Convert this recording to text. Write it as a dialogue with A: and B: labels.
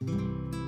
A: Música